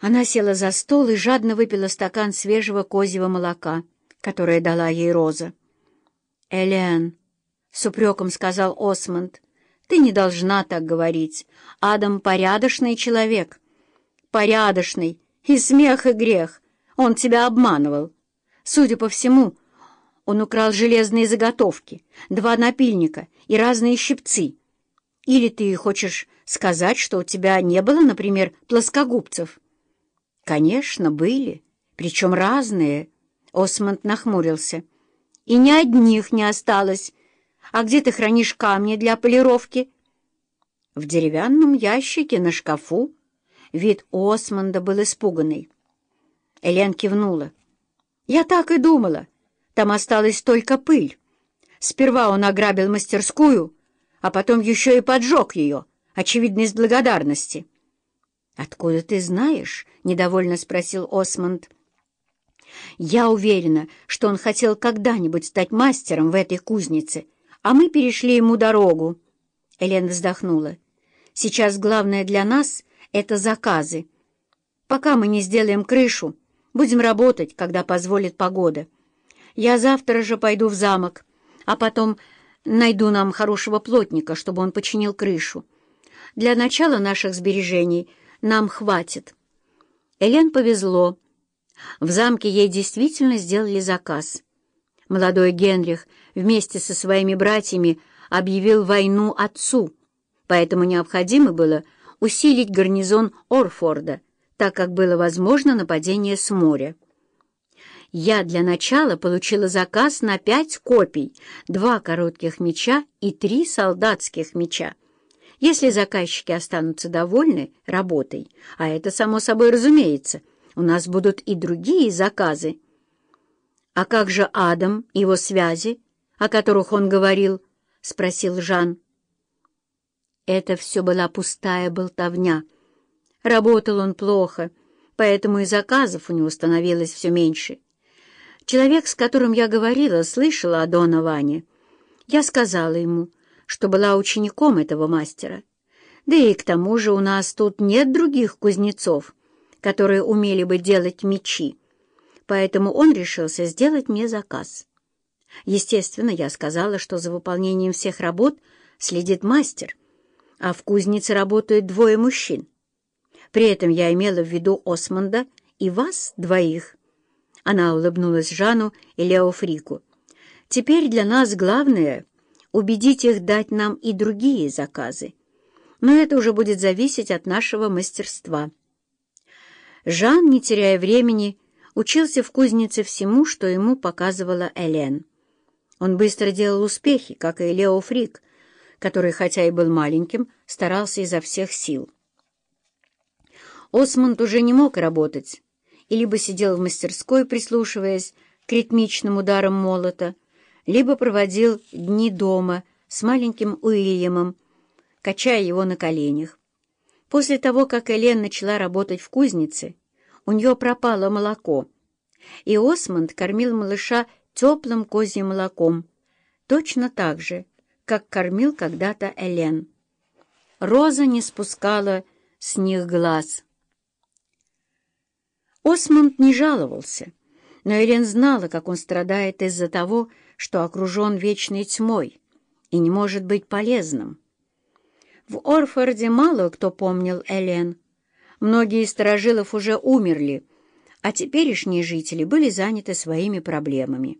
Она села за стол и жадно выпила стакан свежего козьего молока, которое дала ей Роза. «Элен», — с упреком сказал Осмонд, — «ты не должна так говорить. Адам порядочный человек». «Порядочный. И смех, и грех. Он тебя обманывал. Судя по всему, он украл железные заготовки, два напильника и разные щипцы. Или ты хочешь сказать, что у тебя не было, например, плоскогубцев?» «Конечно, были, причем разные», — Осмонд нахмурился. «И ни одних не осталось. А где ты хранишь камни для полировки?» «В деревянном ящике на шкафу». Вид Осмонда был испуганный. Элен кивнула. «Я так и думала. Там осталась только пыль. Сперва он ограбил мастерскую, а потом еще и поджег ее, очевидно, из благодарности». «Откуда ты знаешь?» — недовольно спросил Осмонд. «Я уверена, что он хотел когда-нибудь стать мастером в этой кузнице, а мы перешли ему дорогу». Элен вздохнула. «Сейчас главное для нас — это заказы. Пока мы не сделаем крышу, будем работать, когда позволит погода. Я завтра же пойду в замок, а потом найду нам хорошего плотника, чтобы он починил крышу. Для начала наших сбережений — нам хватит». Элен повезло. В замке ей действительно сделали заказ. Молодой Генрих вместе со своими братьями объявил войну отцу, поэтому необходимо было усилить гарнизон Орфорда, так как было возможно нападение с моря. Я для начала получила заказ на пять копий, два коротких меча и три солдатских меча. Если заказчики останутся довольны работой, а это само собой разумеется, у нас будут и другие заказы. «А как же Адам, его связи, о которых он говорил?» — спросил Жан. Это все была пустая болтовня. Работал он плохо, поэтому и заказов у него становилось все меньше. Человек, с которым я говорила, слышал о Дона Ване. Я сказала ему — что была учеником этого мастера. Да и к тому же у нас тут нет других кузнецов, которые умели бы делать мечи, поэтому он решился сделать мне заказ. Естественно, я сказала, что за выполнением всех работ следит мастер, а в кузнице работают двое мужчин. При этом я имела в виду Осмонда и вас двоих. Она улыбнулась Жану и Лео Фрику. «Теперь для нас главное убедить их дать нам и другие заказы. Но это уже будет зависеть от нашего мастерства. Жан, не теряя времени, учился в кузнице всему, что ему показывала Элен. Он быстро делал успехи, как и Лео Фрик, который, хотя и был маленьким, старался изо всех сил. Осмонд уже не мог работать, и либо сидел в мастерской, прислушиваясь к ритмичным ударам молота, либо проводил дни дома с маленьким Уильямом, качая его на коленях. После того, как Элен начала работать в кузнице, у нее пропало молоко, и Осмонд кормил малыша теплым козьим молоком, точно так же, как кормил когда-то Элен. Роза не спускала с них глаз. Осмонд не жаловался, но Элен знала, как он страдает из-за того, что окружен вечной тьмой и не может быть полезным. В Орфорде мало кто помнил Элен. Многие из сторожилов уже умерли, а теперешние жители были заняты своими проблемами.